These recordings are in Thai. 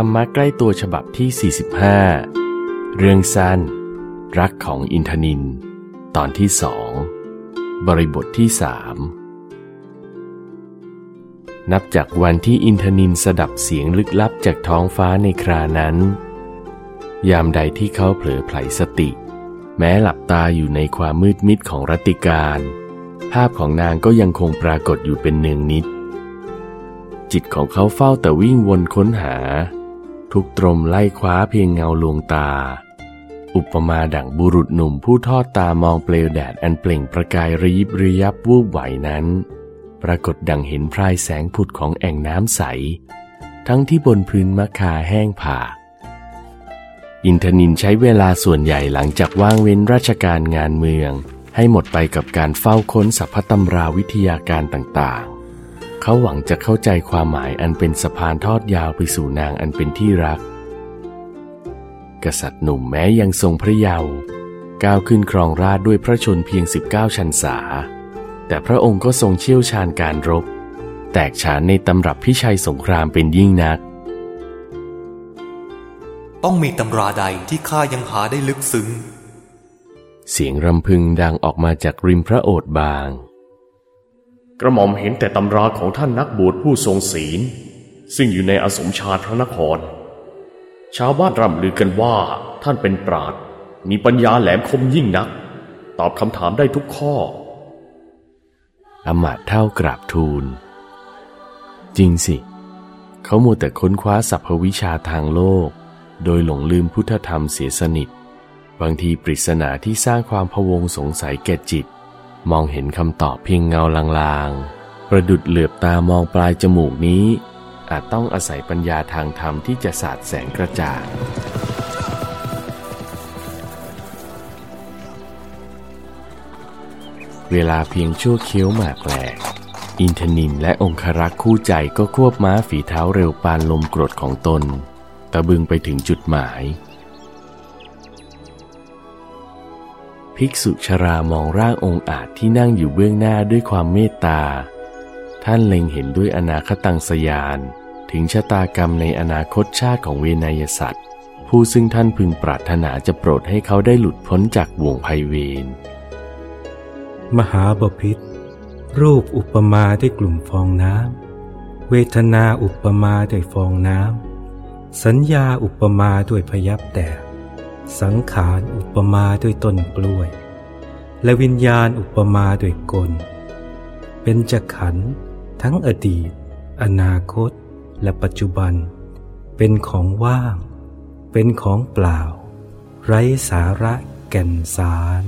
รรมะใกล้ตัวฉบับที่ 45 เรื่องสั้น รักของอินทนิน ตอนที่สองบริบทที่สามนับจากวันที่อินทนินสดับเสียงลึกลับจากท้องฟ้าในครานั้น ยามใดที่เขาเผลอไผลสติ แม้หลับตาอยู่ในความมืดมิดของรัติการ ภาพของนางก็ยังคงปรากฏอยู่เป็นเนืองนิด จิตของเขาเฝ้าแต่วิ่งวนค้นหา ทุกตรมไล่คว้าเพียงเงาลวงตา อุปมาดั่งบุรุษหนุ่มผู้ทอดตามองเปลวแดดอันเปล่งประกายระยิบระยับวูบไหวนั้น ปรากฏดังเห็นพรายแสงผุดของแอ่งน้ำใส ทั้งที่บนพื้นมะคาแห้งผากอินทนินใช้เวลาส่วนใหญ่หลังจากว่างเว้นราชการงานเมือง ให้หมดไปกับการเฝ้าค้นสัพพตำราวิทยาการต่างๆ เขาหวังจะเข้าใจความหมายอันเป็นสะพานทอดยาวไปสู่นางอันเป็นที่รัก กษัตริย์หนุ่มแม้ยังทรงพระเยาว์ก้าวขึ้นครองราชด้วยพระชนเพียง 19 ชันษา แต่พระองค์ก็ทรงเชี่ยวชาญการรบ แตกฉานในตำรับพิชัยสงครามเป็นยิ่งนัก ต้องมีตำราใดที่ข้ายังหาได้ลึกซึ้ง เสียงรำพึงดังออกมาจากริมพระโอษฐ์บาง กระหม่อมเห็นแต่ตำราของท่านนักบวชผู้ทรงศีล ซึ่งอยู่ในอสมชาติพระนคร ชาวบ้านร่ำลือกันว่าท่านเป็นปราดมีปัญญาแหลมคมยิ่งนัก ตอบคำถามได้ทุกข้อ อมาตเท่ากราบทูล จริงสิ เขามัวแต่ค้นคว้าสรรพวิชาทางโลก โดยหลงลืมพุทธธรรมเสียสนิท บางทีปริศนาที่สร้างความพวงสงสัยแก่จิต มองเห็นคำตอบเพียงเงาลางๆ ประดุดเหลือบตามองปลายจมูกนี้ อาจต้องอาศัยปัญญาทางธรรมที่จะสาดแสงกระจ่างเวลาเพียงชั่วเคี้ยวหมากแหลก อินทนินและองครักษ์คู่ใจก็ควบม้าฝีเท้าเร็วปานลมกรดของตน ตะบึงไปถึงจุดหมาย ภิกษุชรามองร่างองค์อาจที่นั่งอยู่เบื้องหน้าด้วยความเมตตา ท่านเล็งเห็นด้วยอนาคตังสยาน ถึงชะตากรรมในอนาคตชาติของเวนยสัตว์ ผู้ซึ่งท่านพึงปรารถนาจะโปรดให้เขาได้หลุดพ้นจากวงภัยเวรมหาบพิษรูปอุปมาด้วยกลุ่มฟองน้ำเวทนาอุปมาด้วยฟองน้ำสัญญาอุปมาด้วยพยับแดด สังขารอุปมาด้วยต้นกล้วย และวิญญาณอุปมาด้วยกล เป็นจักขันทั้งอดีต อนาคต และปัจจุบัน เป็นของว่าง เป็นของเปล่า ไร้สาระแก่นสาร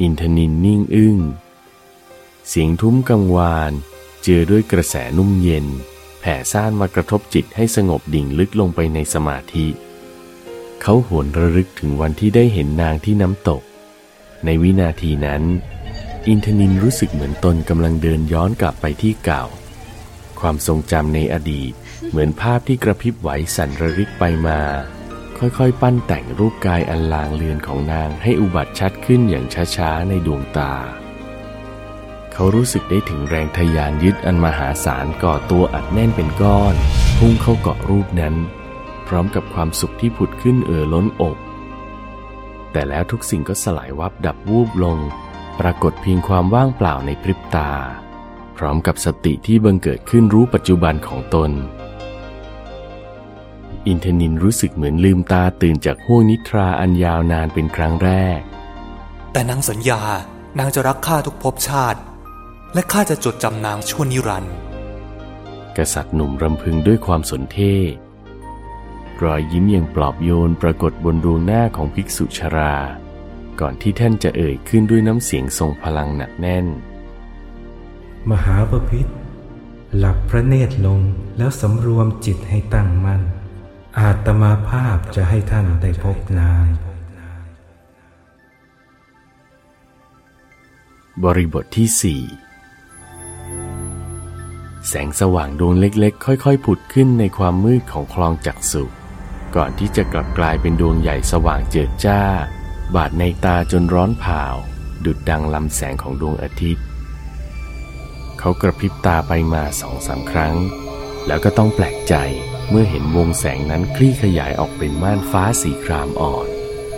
อินทนินนิ่งอึ้ง เสียงทุ้มกังวาน เจือด้วยกระแสนุ่มเย็น แผ่ซ่านมากระทบจิตให้สงบดิ่งลึกลงไปในสมาธิ เขาหวนระลึกถึงวันที่ได้เห็นนางที่น้ำตก ในวินาทีนั้น อินทนินรู้สึกเหมือนตนกำลังเดินย้อนกลับไปที่เก่า ความทรงจำในอดีตเหมือนภาพที่กระพริบไหวสั่นระริกไปมา ค่อยๆ ปั้นแต่งรูปกายอันลางเลือนของนางให้อุบัติชัดขึ้นอย่างช้าๆ ในดวงตา เขารู้สึกได้ถึงแรงทะยานยึดอันมหาศาลก่อตัวอัดแน่นเป็นก้อน พุ่งเข้าเกาะรูปนั้น พร้อมกับความสุขที่ผุดขึ้นเอ่อล้นอก แต่แล้วทุกสิ่งก็สลายวับดับวูบลง ปรากฏเพียงความว่างเปล่าในพริบตา พร้อมกับสติที่บังเกิดขึ้นรู้ปัจจุบันของตน อินทนินรู้สึกเหมือนลืมตาตื่นจากห้วงนิทราอันยาวนานเป็นครั้งแรก แต่นางสัญญานางจะรักข้าทุกภพชาติ และข้าจะจดจำนางชั่วนิรันดร์กษัตริย์หนุ่มรำพึงด้วยความสนเท่ รอยยิ้มอย่างปลอบโยนปรากฏบนดวงหน้าของภิกษุชรา ก่อนที่ท่านจะเอ่ยขึ้นด้วยน้ำเสียงทรงพลังหนักแน่น มหาบพิษหลับพระเนตรลงแล้วสำรวมจิตให้ตั้งมั่น อาตมาภาพจะให้ท่านได้พบนางบริบทที่สี่แสงสว่างดวงเล็กๆ ค่อยๆ ผุดขึ้นในความมืดของคลองจักสุ ก่อนที่จะกลับกลายเป็นดวงใหญ่สว่างเจิดจ้า บาดในตาจนร้อนเผาดุดดังลำแสงของดวงอาทิตย์ เขากระพริบตาไปมาสองสามครั้ง แล้วก็ต้องแปลกใจเมื่อเห็นวงแสงนั้นคลี่ขยายออกเป็นม่านฟ้าสีครามอ่อน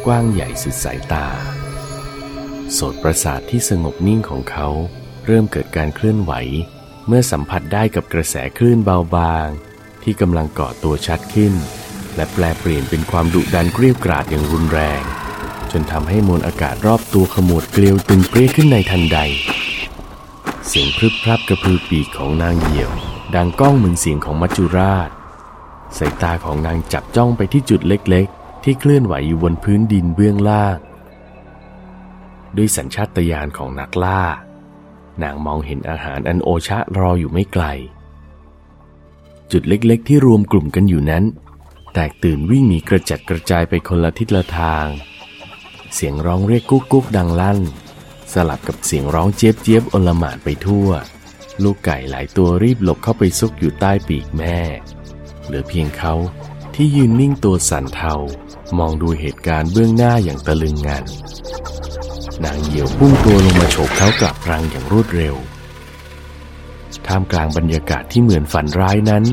กว้างใหญ่สุดสายตา โสตประสาทที่สงบนิ่งของเขาเริ่มเกิดการเคลื่อนไหว เมื่อสัมผัสได้กับกระแสคลื่นเบาบาง ที่กำลังเกาะตัวชัดขึ้น และแปลเปลี่ยนเป็นความดุดันเกรียวกราดอย่างรุนแรง จนทำให้มวลอากาศรอบตัวขมวดเกลียวตึงเปรี้ยขึ้นในทันใด เสียงพรึบพรับกระพือปีกของนางเหยี่ยว ดังก้องเหมือนเสียงของมัจจุราชสายตาของนางจับจ้องไปที่จุดเล็กๆ ที่เคลื่อนไหวอยู่บนพื้นดินเบื้องล่าง ด้วยสัญชาตญาณของนักล่า นางมองเห็นอาหารอันโอชะรออยู่ไม่ไกล จุดเล็กๆ ที่รวมกลุ่มกันอยู่นั้น แตกตื่นวิ่งหนีกระจัดกระจายไปคนละทิศละทาง เสียงร้องเรียกกุ๊กกุ๊กดังลั่น สลับกับเสียงร้องเจี๊ยบเจี๊ยบอลหม่านไปทั่ว ลูกไก่หลายตัวรีบหลบเข้าไปซุกอยู่ใต้ปีกแม่ เหลือเพียงเขาที่ยืนนิ่งตัวสั่นเทามองดูเหตุการณ์เบื้องหน้าอย่างตะลึงงันนางเหยี่ยวพุ่งตัวลงมาโฉบเขากลับรังอย่างรวดเร็ว ท่ามกลางบรรยากาศที่เหมือนฝันร้ายนั้น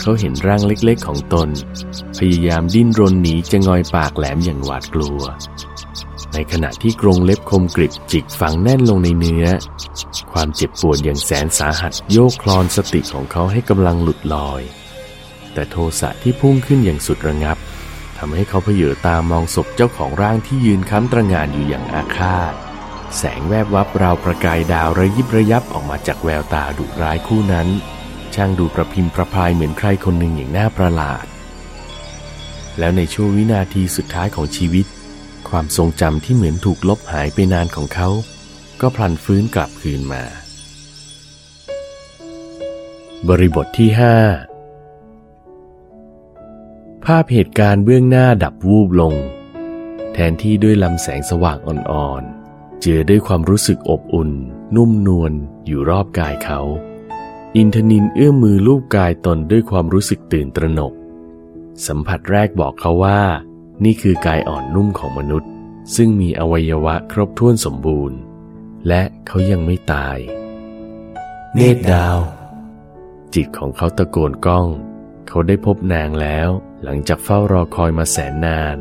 เขาเห็นร่างเล็กๆของตน พยายามดิ้นรนหนีจะงอยปากแหลมอย่างหวาดกลัว ในขณะที่กรงเล็บคมกริบจิกฝังแน่นลงในเนื้อ ความเจ็บปวดอย่างแสนสาหัสโยกคลอนสติของเขาให้กำลังหลุดลอย แต่โทสะที่พุ่งขึ้นอย่างสุดระงับทำให้เขาเพเยอตามองศพเจ้าของร่างที่ยืนค้ำตระงานอยู่อย่างอาฆาต แสงแวบวับราวประกายดาวระยิบระยับออกมาจากแววตาดุร้ายคู่นั้น ช่างดูประพิมพ์ประพายเหมือนใครคนหนึ่งอย่างน่าประหลาด แล้วในช่วงวินาทีสุดท้ายของชีวิต ความทรงจำที่เหมือนถูกลบหายไปนานของเขา ก็พลันฟื้นกลับคืนมา บริบทที่ห้าภาพเหตุการณ์เบื้องหน้าดับวูบลง แทนที่ด้วยลำแสงสว่างอ่อนๆ เจือด้วยความรู้สึกอบอุ่น นุ่มนวลอยู่รอบกายเขา อินทนินเอื้อมมือลูบกายตนด้วยความรู้สึกตื่นตระหนก สัมผัสแรกบอกเขาว่า นี่คือกายอ่อนนุ่มของมนุษย์ ซึ่งมีอวัยวะครบถ้วนสมบูรณ์ และเขายังไม่ตาย เนตรดาว จิตของเขาตะโกนก้อง เขาได้พบนางแล้ว หลังจากเฝ้ารอคอยมาแสนนาน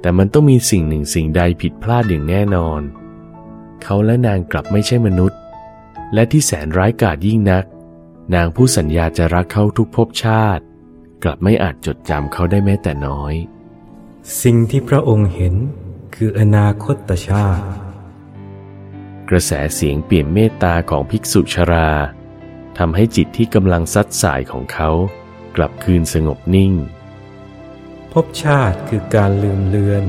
แต่มันต้องมีสิ่งหนึ่งสิ่งใดผิดพลาดอย่างแน่นอน เขาและนางกลับไม่ใช่มนุษย์ และที่แสนร้ายกาจยิ่งนัก นางผู้สัญญาจะรักเขาทุกภพชาติ กลับไม่อาจจดจำเขาได้แม้แต่น้อย สิ่งที่พระองค์เห็นคืออนาคตชาติ กระแสเสียงเปลี่ยนเมตตาของภิกษุชราทำให้จิตที่กำลังซัดสายของเขา กลับคืนสงบนิ่ง ภพชาติคือการลืมเลือน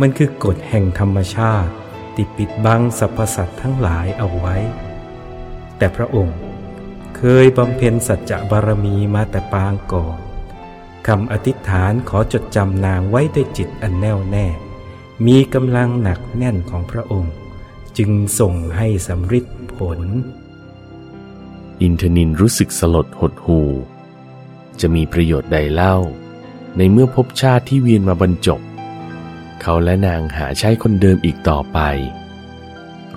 มันคือกฎแห่งธรรมชาติที่ปิดบังสรรพสัตว์ทั้งหลายเอาไว้ แต่พระองค์เคยบำเพ็ญสัจจะบารมีมาแต่ปางก่อนคำอธิษฐานขอจดจำนางไว้ด้วยจิตอันแน่วแน่ มีกำลังหนักแน่นของพระองค์ จึงส่งให้สำฤทธิ์ผล อินทนินรู้สึกสลดหดหูจะมีประโยชน์ใดเล่า ในเมื่อพบชาติที่เวียนมาบรรจบ เขาและนางหาใช้คนเดิมอีกต่อไป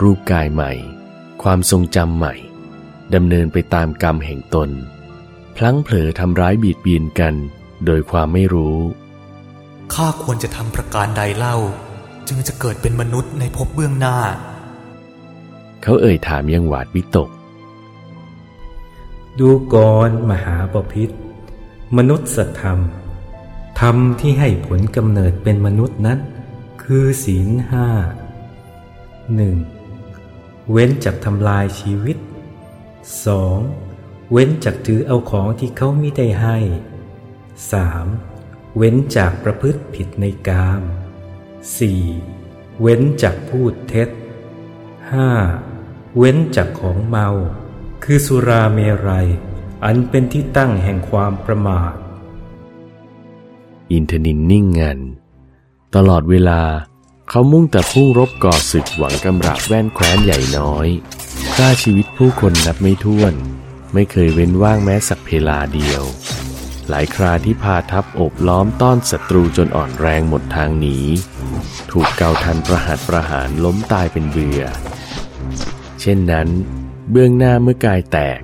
รูปกายใหม่ ความทรงจำใหม่ดำเนินไปตามกรรมแห่งตน พลั้งเผลอทำร้ายบีดเบียนกันโดยความไม่รู้ ข้าควรจะทำประการใดเล่า จึงจะเกิดเป็นมนุษย์ในภพเบื้องหน้า เขาเอ่ยถามยังหวาดวิตก ดูก่อนมหาปพิธมนุษยธรรม ธรรมที่ให้ผลกำเนิดเป็นมนุษย์นั้น คือศีลห้าหนึ่งเว้นจากทำลายชีวิตสองเว้นจากถือเอาของที่เขาไม่ได้ให้สามเว้นจากประพฤติผิดในกามสี่เว้นจากพูดเท็จห้าเว้นจากของเมา คือสุราเมรัย อันเป็นที่ตั้งแห่งความประมาท อินทนินนิ่งงัน ตลอดเวลาเขามุ่งแต่พุ่งรบก่อศึกหวังกำราบแว่นแคว้นใหญ่น้อยฆ่าชีวิตผู้คนนับไม่ถ้วน ไม่เคยเว้นว่างแม้สักเพลาเดียว หลายคราที่พาทัพอบล้อมต้อนศัตรูจนอ่อนแรงหมดทางหนี ถูกเกาทันประหัตประหารล้มตายเป็นเบื่อ เช่นนั้น เบื้องหน้าเมื่อกายแตก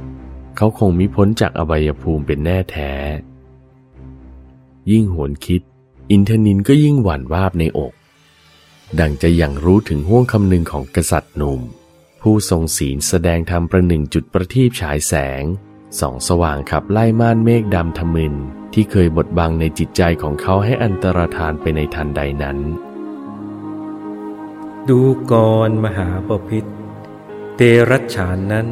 เขาคงมิพ้นจากอบายภูมิเป็นแน่แท้ ยิ่งหวนคิด อินทนินก็ยิ่งหวั่นวาบในอก ดังจะยังรู้ถึงห่วงคำนึงของกษัตริย์หนุ่ม ผู้ทรงศีลแสดงธรรมประหนึ่งจุดประทีปฉายแสงส่องสว่างขับไล่ม่านเมฆดำทมึน ที่เคยบดบังในจิตใจของเขาให้อันตรธานไปในทันใดนั้น ดูกรมหาปพิธเตรัชฉานนั้น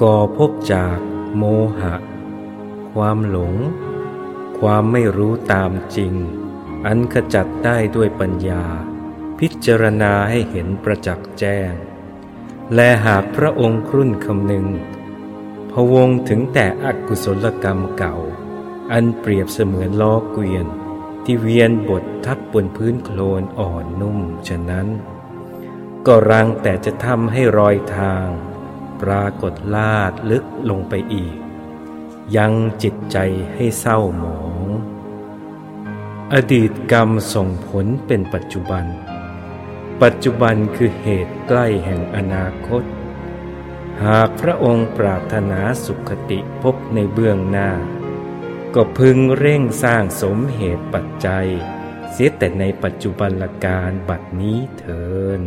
ก่อพบจากโมหะ ความหลง ความไม่รู้ตามจริง อันขจัดได้ด้วยปัญญา พิจารณาให้เห็นประจักษ์แจ้ง และหากพระองค์ครุ่นคำหนึ่งพวงถึงแต่อกุศลกรรมเก่า อันเปรียบเสมือนล้อเกวียน ที่เวียนบททับบนพื้นโคลนอ่อนนุ่มฉะนั้น ก็รังแต่จะทำให้รอยทาง ปรากฏลาดลึกลงไปอีก ยังจิตใจให้เศร้าหมอง อดีตกรรมส่งผลเป็นปัจจุบัน ปัจจุบันคือเหตุใกล้แห่งอนาคต หากพระองค์ปรารถนาสุขติพบในเบื้องหน้า ก็พึงเร่งสร้างสมเหตุปัจจัย เสียแต่ในปัจจุบันละการบัดนี้เถิน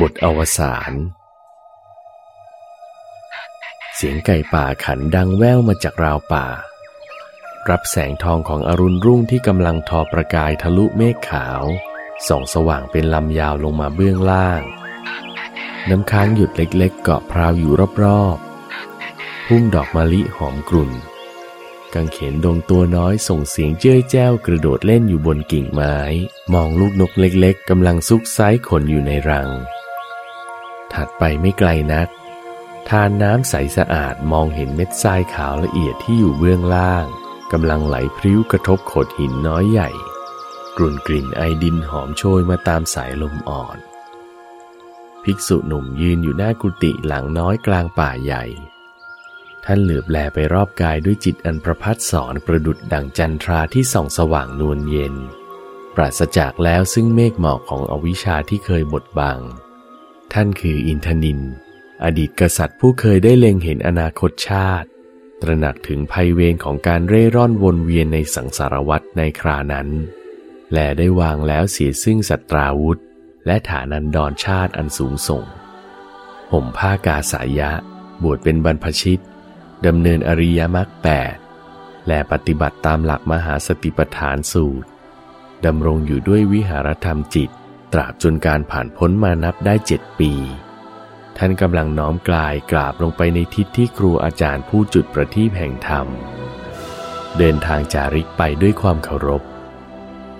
บทอวสานเสียงไก่ป่าขันดังแว่วมาจากราวป่า รับแสงทองของอรุณรุ่งที่กำลังทอประกายทะลุเมฆขาว ส่องสว่างเป็นลำยาวลงมาเบื้องล่าง น้ำค้างหยุดเล็กๆ เกาะพราวอยู่รอบๆ พุ่มดอกมะลิหอมกลุ่นกังเขนดงตัวน้อยส่งเสียงเจ้ยแจ้วกระโดดเล่นอยู่บนกิ่งไม้ มองลูกนกเล็กๆกำลังซุกไซขนอยู่ในรัง ถัดไปไม่ไกลนัก ทานน้ำใสสะอาดมองเห็นเม็ดทรายขาวละเอียดที่อยู่เบื้องล่าง กำลังไหลพริ้วกระทบโขดหินน้อยใหญ่ กลุ่นกลิ่นไอดินหอมโชยมาตามสายลมอ่อน ภิกษุหนุ่มยืนอยู่หน้ากุฏิหลังน้อยกลางป่าใหญ่ ท่านเหลือบแลไปรอบกายด้วยจิตอันประพัดสอนประดุดดังจันทราที่ส่องสว่างนวลเย็น ปราศจากแล้วซึ่งเมฆหมอกของอวิชชาที่เคยบดบัง ท่านคืออินทนิน อดีตกษัตริย์ผู้เคยได้เล็งเห็นอนาคตชาติ ตระหนักถึงภัยเวรของการเร่ร่อนวนเวียนในสังสารวัฏในครานั้น และได้วางแล้วเสียซึ่งสัตราวุธ และฐานันดรชาติอันสูงส่ง ห่มผ้ากาสายะ บวชเป็นบรรพชิตดำเนินอริยมรรคแปดและปฏิบัติตามหลักมหาสติปัฏฐานสูตรดำรงอยู่ด้วยวิหารธรรมจิต ตราบจนการผ่านพ้นมานับได้เจ็ดปี ท่านกำลังน้อมกลายกราบลงไปในทิศที่ครูอาจารย์ผู้จุดประทีปแห่งธรรม เดินทางจาริกไปด้วยความเคารพ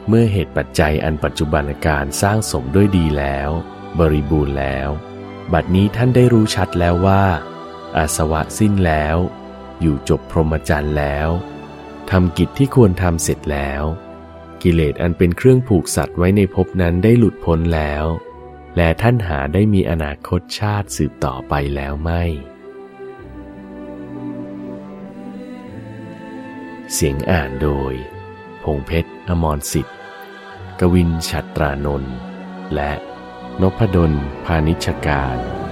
เมื่อเหตุปัจจัยอันปัจจุบันการสร้างสมด้วยดีแล้ว บริบูรณ์แล้ว บัดนี้ท่านได้รู้ชัดแล้วว่า อาสวะสิ้นแล้ว อยู่จบพรหมจรรย์แล้วทำกิจที่ควรทำเสร็จแล้ว กิเลสอันเป็นเครื่องผูกสัตว์ไว้ในภพนั้นได้หลุดพ้นแล้ว และท่านหาได้มีอนาคตชาติสืบต่อไปแล้วไม่ เสียงอ่านโดย พงเพชร อมรสิทธิ์ กวินฉัตรานนท์ และนพดล พาณิชการ